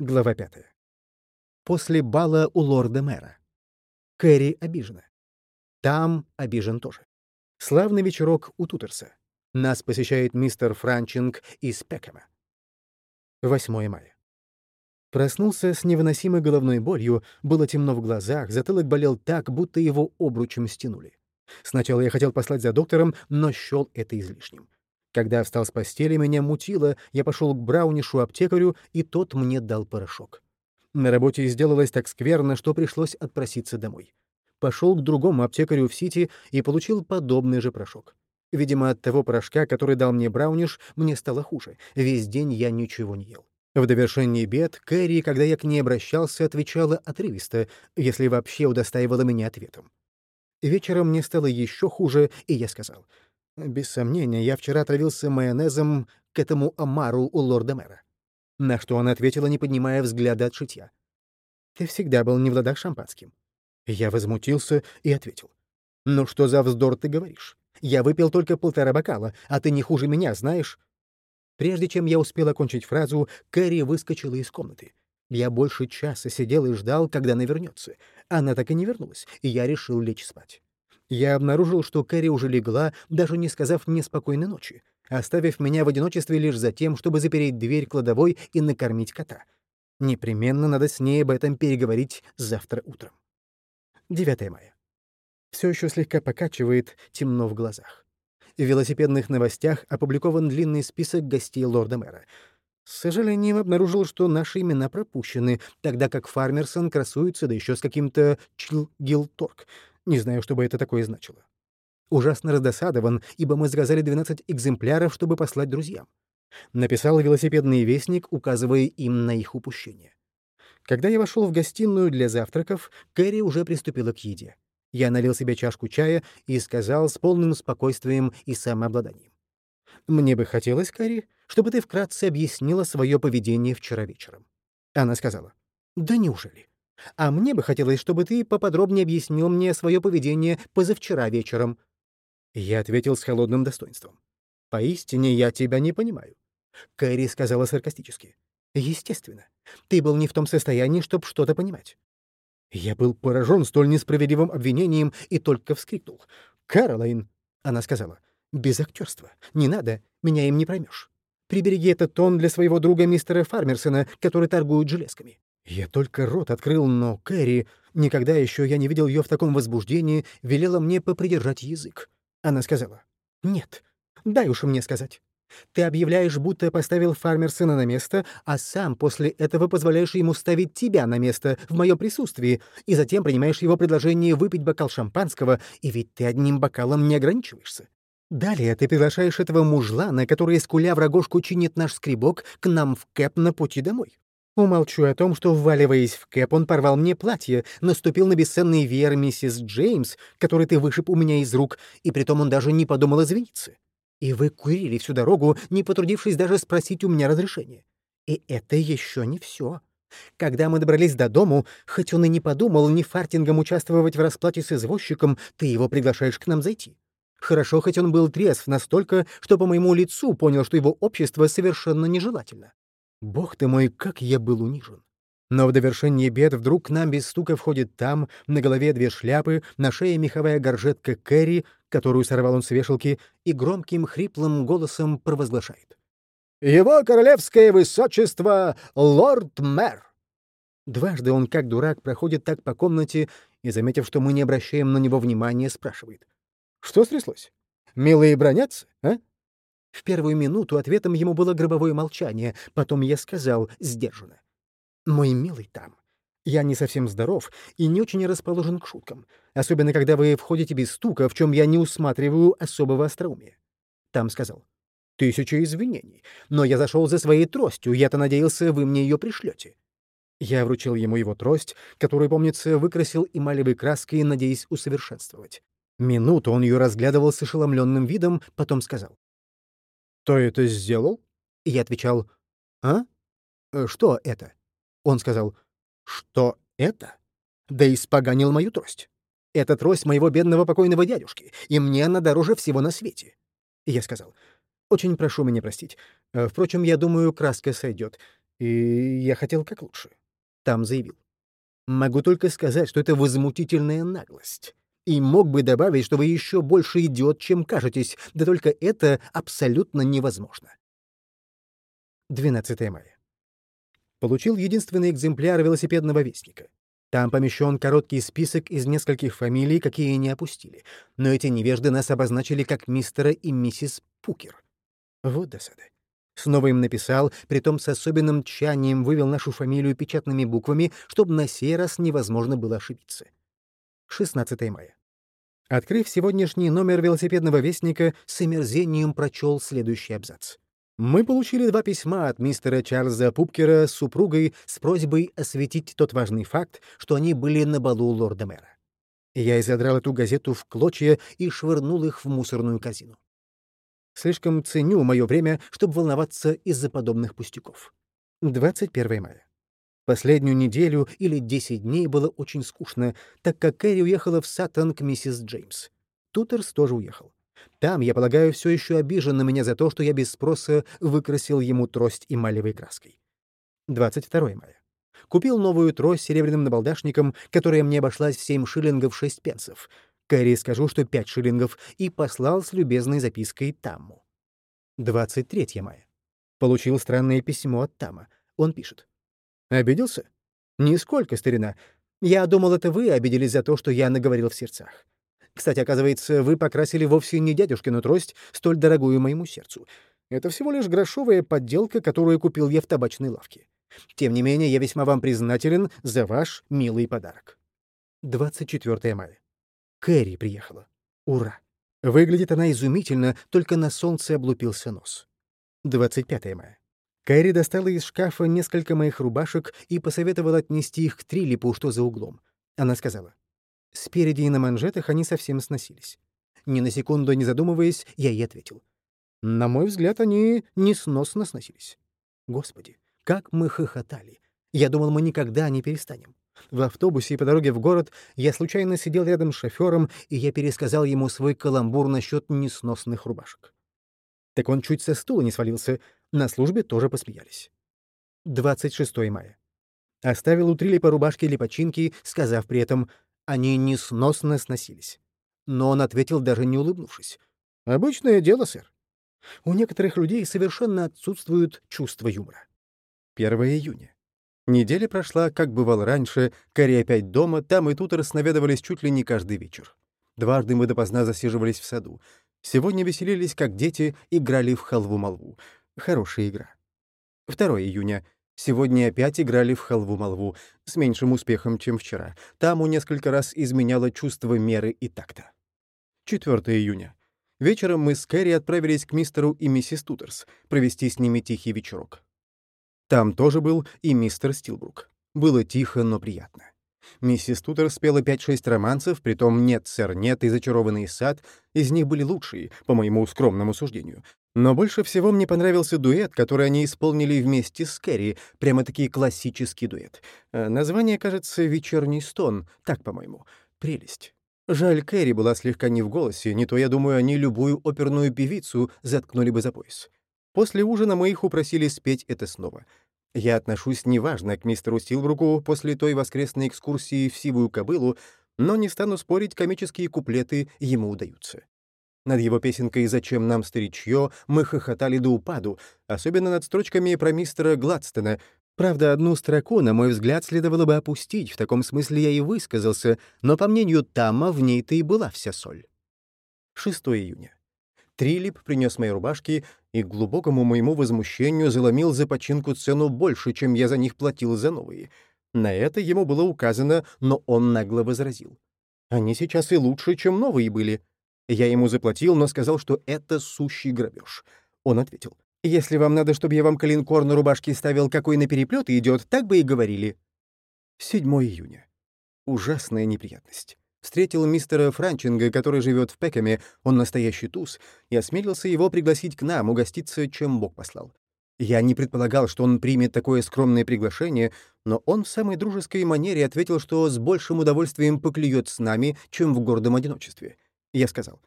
Глава 5. После бала у лорда-мэра. Кэрри обижена. Там обижен тоже. Славный вечерок у Тутерса. Нас посещает мистер Франчинг из Пекэма. 8 мая. Проснулся с невыносимой головной болью, было темно в глазах, затылок болел так, будто его обручем стянули. Сначала я хотел послать за доктором, но счел это излишним. Когда встал с постели, меня мутило, я пошел к браунишу-аптекарю, и тот мне дал порошок. На работе сделалось так скверно, что пришлось отпроситься домой. Пошел к другому аптекарю в Сити и получил подобный же порошок. Видимо, от того порошка, который дал мне Брауниш, мне стало хуже. Весь день я ничего не ел. В довершении бед Кэрри, когда я к ней обращался, отвечала отрывисто, если вообще удостаивала меня ответом. Вечером мне стало еще хуже, и я сказал — без сомнения, я вчера отравился майонезом к этому омару у лорда-мэра. На что она ответила, не поднимая взгляда от шитья. «Ты всегда был не в ладах шампанским». Я возмутился и ответил. «Ну что за вздор ты говоришь? Я выпил только полтора бокала, а ты не хуже меня, знаешь?» Прежде чем я успел окончить фразу, Кэрри выскочила из комнаты. Я больше часа сидел и ждал, когда она вернется. Она так и не вернулась, и я решил лечь спать. Я обнаружил, что Кэрри уже легла, даже не сказав мне спокойной ночи, оставив меня в одиночестве лишь за тем, чтобы запереть дверь кладовой и накормить кота. Непременно надо с ней об этом переговорить завтра утром. 9 мая. Все еще слегка покачивает, темно в глазах. В велосипедных новостях опубликован длинный список гостей лорда-мэра. С сожалением обнаружил, что наши имена пропущены, тогда как Фармерсон красуется, да еще с каким-то Чилгилторг. Не знаю, что бы это такое значило. Ужасно раздосадован, ибо мы заказали 12 экземпляров, чтобы послать друзьям. Написал велосипедный вестник, указывая им на их упущение. Когда я вошел в гостиную для завтраков, Кэрри уже приступила к еде. Я налил себе чашку чая и сказал с полным спокойствием и самообладанием. «Мне бы хотелось, Кэрри, чтобы ты вкратце объяснила свое поведение вчера вечером». Она сказала, «Да неужели? А мне бы хотелось, чтобы ты поподробнее объяснил мне свое поведение позавчера вечером». Я ответил с холодным достоинством. «Поистине я тебя не понимаю». Кэрри сказала саркастически. «Естественно. Ты был не в том состоянии, чтобы что-то понимать». Я был поражен столь несправедливым обвинением и только вскрикнул. «Каролайн!» — она сказала. «Без актерства. Не надо, меня им не проймешь. Прибереги этот тон для своего друга мистера Фармерсона, который торгует железками. Я только рот открыл, но Кэрри, никогда еще я не видел ее в таком возбуждении, велела мне попридержать язык. Она сказала, «Нет, дай уж мне сказать. Ты объявляешь, будто поставил Фармерсона на место, а сам после этого позволяешь ему ставить тебя на место в моем присутствии, и затем принимаешь его предложение выпить бокал шампанского, и ведь ты одним бокалом не ограничиваешься. Далее ты приглашаешь этого мужлана, который, скуля в рогожку, чинит наш скребок, к нам в кэп на пути домой. Умолчу о том, что, вваливаясь в кэп, он порвал мне платье, наступил на бесценный веер миссис Джеймс, который ты вышиб у меня из рук, и притом он даже не подумал извиниться. И вы курили всю дорогу, не потрудившись даже спросить у меня разрешения. И это еще не все. Когда мы добрались до дому, хоть он и не подумал ни фартингом участвовать в расплате с извозчиком, ты его приглашаешь к нам зайти. Хорошо, хоть он был трезв настолько, что по моему лицу понял, что его общество совершенно нежелательно. Бог ты мой, как я был унижен. Но в довершении бед вдруг к нам без стука входит там, на голове две шляпы, на шее меховая горжетка Кэрри, которую сорвал он с вешалки, и громким хриплым голосом провозглашает. «Его королевское высочество — лорд-мэр!» Дважды он, как дурак, проходит так по комнате и, заметив, что мы не обращаем на него внимания, спрашивает. «Что стряслось? Милые бронятся, а? В первую минуту ответом ему было гробовое молчание, потом я сказал сдержанно. «Мой милый там. Я не совсем здоров и не очень расположен к шуткам, особенно когда вы входите без стука, в чем я не усматриваю особого остроумия». Там сказал. «Тысяча извинений, но я зашел за своей тростью, я-то надеялся, вы мне ее пришлете». Я вручил ему его трость, которую, помнится, выкрасил эмалевой краской, надеясь усовершенствовать. Минуту он ее разглядывал с ошеломленным видом, потом сказал. «Кто это сделал?» Я отвечал, «А? Э, что это?» Он сказал, «Что это?» Да испоганил мою трость. Это трость моего бедного покойного дядюшки, и мне она дороже всего на свете. Я сказал, «Очень прошу меня простить. Э, впрочем, я думаю, краска сойдет. И я хотел как лучше. Там заявил. Могу только сказать, что это возмутительная наглость. И мог бы добавить, что вы еще больше идиот, чем кажетесь, да только это абсолютно невозможно. 12 мая. Получил единственный экземпляр велосипедного вестника. Там помещен короткий список из нескольких фамилий, какие не опустили. Но эти невежды нас обозначили как мистера и миссис Пукер. Вот досада. Снова им написал, притом с особенным тщанием вывел нашу фамилию печатными буквами, чтобы на сей раз невозможно было ошибиться. 16 мая. Открыв сегодняшний номер велосипедного вестника, с омерзением прочел следующий абзац. Мы получили два письма от мистера Чарльза Пупкера с супругой с просьбой осветить тот важный факт, что они были на балу лорда-мэра. Я изодрал эту газету в клочья и швырнул их в мусорную корзину. Слишком ценю мое время, чтобы волноваться из-за подобных пустяков. 21 мая. Последнюю неделю или 10 дней было очень скучно, так как Кэрри уехала в Саттон к миссис Джеймс. Тутерс тоже уехал. Там, я полагаю, все еще обижен на меня за то, что я без спроса выкрасил ему трость эмалевой краской. 22 мая. Купил новую трость с серебряным набалдашником, которая мне обошлась в 7 шиллингов 6 пенсов. Кэрри скажу, что 5 шиллингов, и послал с любезной запиской Тамму. 23 мая. Получил странное письмо от Тама. Он пишет. Обиделся? Нисколько, старина. Я думал, это вы обиделись за то, что я наговорил в сердцах. Кстати, оказывается, вы покрасили вовсе не дядюшкину трость, столь дорогую моему сердцу. Это всего лишь грошовая подделка, которую купил я в табачной лавке. Тем не менее, я весьма вам признателен за ваш милый подарок. 24 мая. Кэрри приехала. Ура! Выглядит она изумительно, только на солнце облупился нос. 25 мая. Кэрри достала из шкафа несколько моих рубашек и посоветовала отнести их к Трилипу, что за углом. Она сказала, «Спереди и на манжетах они совсем сносились». Ни на секунду не задумываясь, я ей ответил. На мой взгляд, они несносно сносились. Господи, как мы хохотали. Я думал, мы никогда не перестанем. В автобусе и по дороге в город я случайно сидел рядом с шофером, и я пересказал ему свой каламбур насчет несносных рубашек. Так он чуть со стула не свалился, на службе тоже посмеялись. 26 мая. Оставил у Трилипа рубашки или починки, сказав при этом, они несносно сносились. Но он ответил, даже не улыбнувшись. «Обычное дело, сэр. У некоторых людей совершенно отсутствует чувство юмора». 1 июня. Неделя прошла, как бывало раньше, Кэрри опять дома, там и тут рассноведывались чуть ли не каждый вечер. Дважды мы допоздна засиживались в саду. Сегодня веселились, как дети, играли в халву-молву. Хорошая игра. 2 июня. Сегодня опять играли в халву-молву, с меньшим успехом, чем вчера. Таму несколько раз изменяло чувство меры и такта. 4 июня. Вечером мы с Кэрри отправились к мистеру и миссис Тутерс, провести с ними тихий вечерок. Там тоже был и мистер Стилбрук. Было тихо, но приятно. Миссис Тутер спела 5-6 романсов, притом «Нет, сэр, нет» и «Зачарованный сад». Из них были лучшие, по моему скромному суждению. Но больше всего мне понравился дуэт, который они исполнили вместе с Кэрри, прямо-таки классический дуэт. Э, название, кажется, «Вечерний стон», так, по-моему. Прелесть. Жаль, Кэрри была слегка не в голосе, не то, я думаю, они любую оперную певицу заткнули бы за пояс. После ужина мы их упросили спеть это снова. Я отношусь неважно к мистеру Стилбруку после той воскресной экскурсии в Сивую кобылу, но не стану спорить, комические куплеты ему удаются. Над его песенкой «Зачем нам старичье» мы хохотали до упаду, особенно над строчками про мистера Гладстона. Правда, одну строку, на мой взгляд, следовало бы опустить, в таком смысле я и высказался, но, по мнению Тамма, в ней-то и была вся соль. 6 июня. Трилип принес мои рубашки и, к глубокому моему возмущению, заломил за починку цену больше, чем я за них платил за новые. На это ему было указано, но он нагло возразил. «Они сейчас и лучше, чем новые были». Я ему заплатил, но сказал, что это сущий грабеж. Он ответил. «Если вам надо, чтобы я вам коленкор на рубашке ставил, какой на переплет идет, так бы и говорили». 7 июня. Ужасная неприятность встретил мистера Франчинга, который живет в Пекаме, он настоящий туз, и осмелился его пригласить к нам, угоститься, чем Бог послал. Я не предполагал, что он примет такое скромное приглашение, но он в самой дружеской манере ответил, что с большим удовольствием поклюет с нами, чем в гордом одиночестве. Я сказал,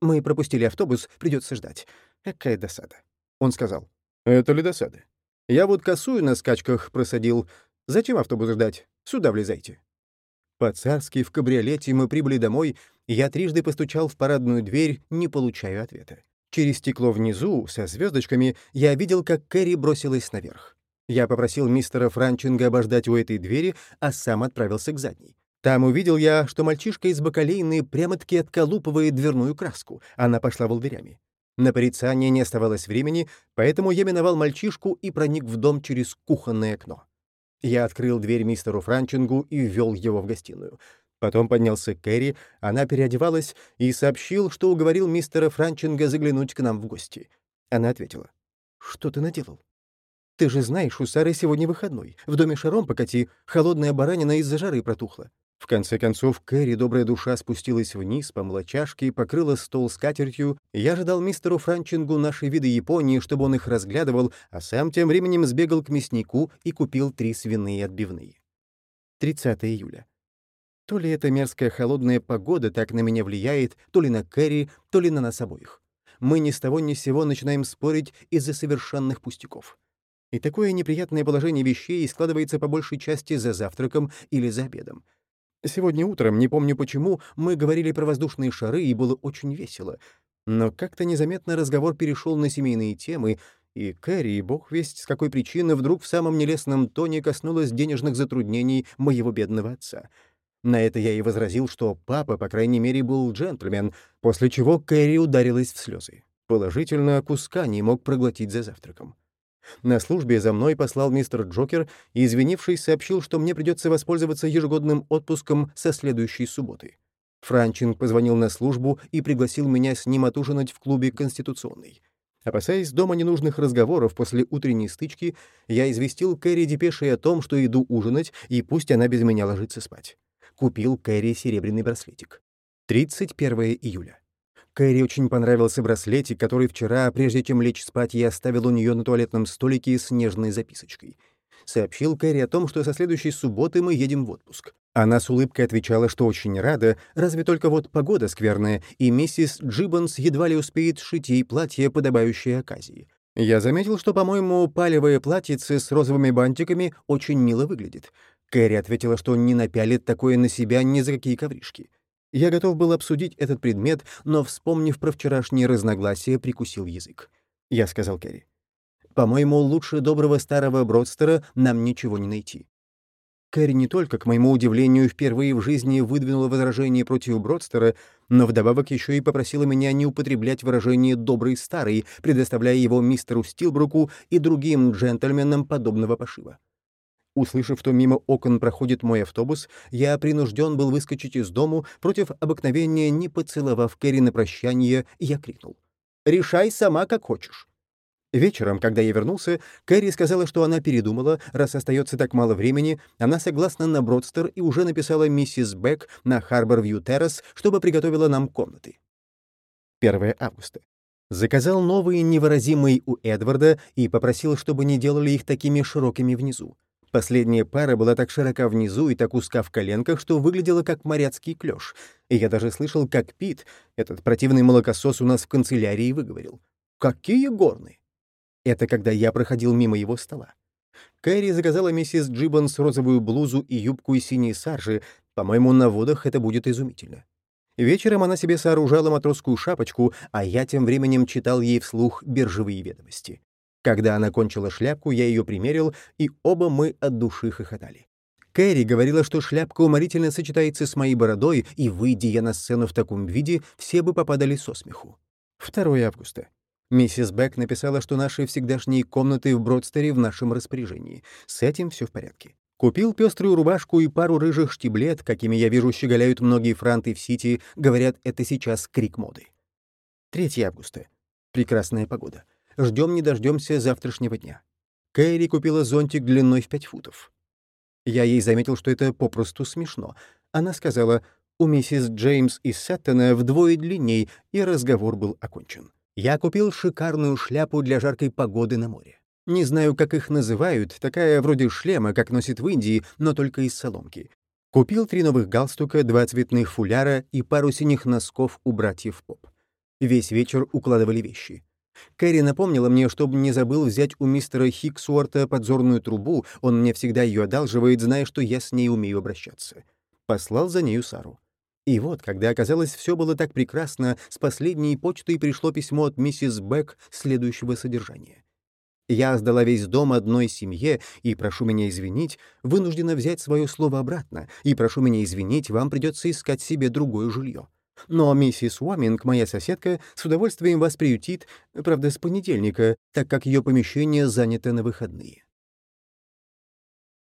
«Мы пропустили автобус, придется ждать. Какая досада». Он сказал, «Это ли досада? Я вот косую на скачках просадил. Зачем автобус ждать? Сюда влезайте». По-царски в кабриолете мы прибыли домой, я трижды постучал в парадную дверь, не получая ответа. Через стекло внизу, со звездочками, я видел, как Кэрри бросилась наверх. Я попросил мистера Франчинга обождать у этой двери, а сам отправился к задней. Там увидел я, что мальчишка из бакалейны прямо-таки отколупывает дверную краску. Она пошла волдырями. На порицание не оставалось времени, поэтому я миновал мальчишку и проник в дом через кухонное окно. Я открыл дверь мистеру Франчингу и ввел его в гостиную. Потом поднялся Кэрри, она переодевалась и сообщил, что уговорил мистера Франчинга заглянуть к нам в гости. Она ответила. «Что ты наделал? Ты же знаешь, у Сары сегодня выходной. В доме шаром покати, холодная баранина из-за жары протухла». В конце концов, Кэрри, добрая душа, спустилась вниз по молочашке, покрыла стол скатертью. Я ожидал мистеру Франчингу наши виды Японии, чтобы он их разглядывал, а сам тем временем сбегал к мяснику и купил три свиные отбивные. 30 июля. То ли эта мерзкая холодная погода так на меня влияет, то ли на Кэрри, то ли на нас обоих. Мы ни с того ни с сего начинаем спорить из-за совершенных пустяков. И такое неприятное положение вещей складывается по большей части за завтраком или за обедом. Сегодня утром, не помню почему, мы говорили про воздушные шары, и было очень весело. Но как-то незаметно разговор перешел на семейные темы, и Кэрри, бог весть с какой причины, вдруг в самом нелестном тоне коснулась денежных затруднений моего бедного отца — на это я и возразил, что папа, по крайней мере, был джентльмен, после чего Кэрри ударилась в слезы. Положительно, куска не мог проглотить за завтраком. На службе за мной послал мистер Джокер и, извинившись, сообщил, что мне придется воспользоваться ежегодным отпуском со следующей субботы. Франчин позвонил на службу и пригласил меня с ним отужинать в клубе «Конституционный». Опасаясь дома ненужных разговоров после утренней стычки, я известил Кэрри депешей о том, что иду ужинать, и пусть она без меня ложится спать купил Кэрри серебряный браслетик. 31 июля. Кэрри очень понравился браслетик, который вчера, прежде чем лечь спать, я оставил у нее на туалетном столике с нежной записочкой. Сообщил Кэрри о том, что со следующей субботы мы едем в отпуск. Она с улыбкой отвечала, что очень рада, разве только вот погода скверная, и миссис Джиббонс едва ли успеет сшить ей платье, подобающее оказии. Я заметил, что, по-моему, палевое платьице с розовыми бантиками очень мило выглядит. Кэрри ответила, что не напялит такое на себя ни за какие ковришки. Я готов был обсудить этот предмет, но, вспомнив про вчерашние разногласия, прикусил язык. Я сказал Кэрри. «По-моему, лучше доброго старого Бродстера нам ничего не найти». Кэрри не только, к моему удивлению, впервые в жизни выдвинула возражение против Бродстера, но вдобавок еще и попросила меня не употреблять выражение «добрый старый», предоставляя его мистеру Стилбруку и другим джентльменам подобного пошива. Услышав, что мимо окон проходит мой автобус, я принужден был выскочить из дому, против обыкновения не поцеловав Кэрри на прощание, я крикнул. «Решай сама, как хочешь». Вечером, когда я вернулся, Кэрри сказала, что она передумала, раз остается так мало времени, она согласна на Бродстер и уже написала миссис Бек на Харбор-Вью Террас, чтобы приготовила нам комнаты. 1 августа. Заказал новые невыразимые у Эдварда и попросил, чтобы не делали их такими широкими внизу. Последняя пара была так широка внизу и так узка в коленках, что выглядела как моряцкий клёш. И я даже слышал, как Пит, этот противный молокосос у нас в канцелярии, выговорил. «Какие горные!» Это когда я проходил мимо его стола. Кэрри заказала миссис Джиббонс розовую блузу и юбку из синей саржи. По-моему, на водах это будет изумительно. Вечером она себе сооружала матросскую шапочку, а я тем временем читал ей вслух биржевые ведомости. Когда она кончила шляпку, я ее примерил, и оба мы от души хохотали. Кэрри говорила, что шляпка уморительно сочетается с моей бородой, и, выйдя я на сцену в таком виде, все бы попадали со смеху. 2 августа. Миссис Бек написала, что наши всегдашние комнаты в Бродстере в нашем распоряжении. С этим все в порядке. Купил пеструю рубашку и пару рыжих штиблет, какими, я вижу, щеголяют многие франты в Сити, говорят, это сейчас крик моды. 3 августа. Прекрасная погода. Ждем не дождемся завтрашнего дня. Кэрри купила зонтик длиной в 5 футов. Я ей заметил, что это попросту смешно. Она сказала, у миссис Джеймс и Сеттона вдвое длинней, и разговор был окончен. Я купил шикарную шляпу для жаркой погоды на море. Не знаю, как их называют, такая вроде шлема, как носит в Индии, но только из соломки. Купил три новых галстука, два цветных фуляра и пару синих носков у братьев Поп. Весь вечер укладывали вещи. Кэрри напомнила мне, чтобы не забыл взять у мистера Хиксуорта подзорную трубу, он мне всегда ее одалживает, зная, что я с ней умею обращаться. Послал за нею Сару. И вот, когда оказалось, все было так прекрасно, с последней почтой пришло письмо от миссис Бек следующего содержания. Я сдала весь дом одной семье, и, прошу меня извинить, вынуждена взять свое слово обратно, и, прошу меня извинить, вам придется искать себе другое жилье. Но миссис Уаминг, моя соседка, с удовольствием вас приютит, правда, с понедельника, так как ее помещение занято на выходные.